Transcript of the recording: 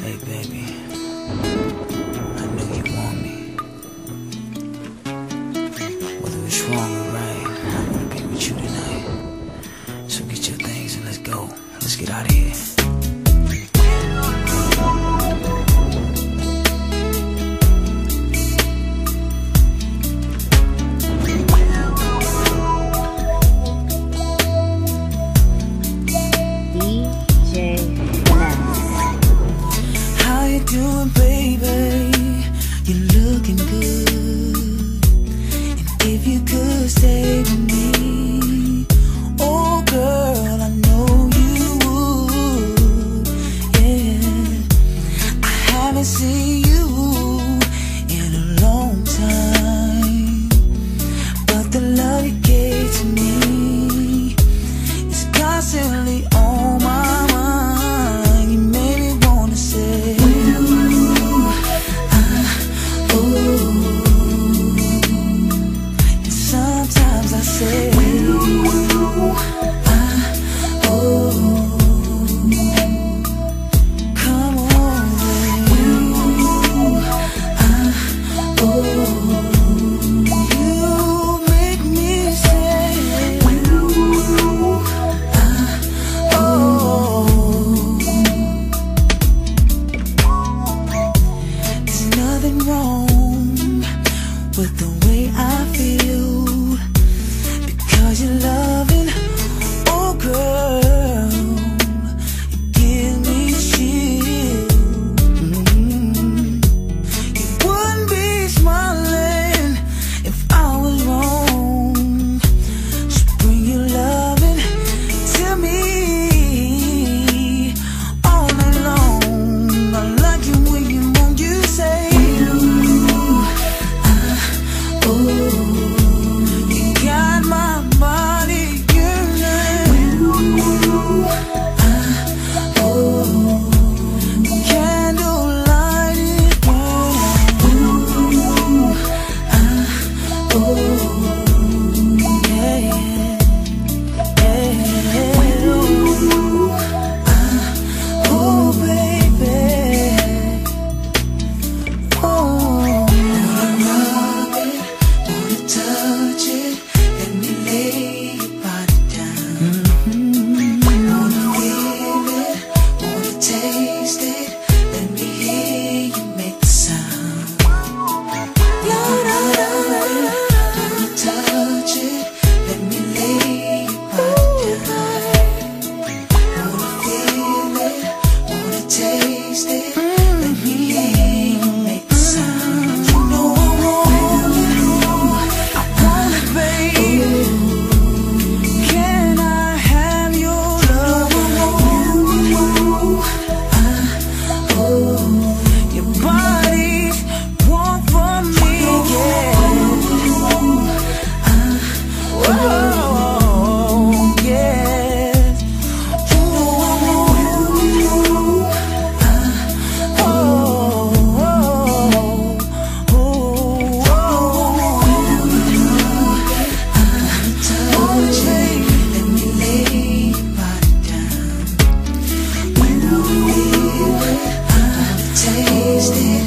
Hey, baby. I knew you want me. Whether it's wrong looking good. And if you could stay with me, oh girl, I know you would. Yeah, I haven't seen. with wasted.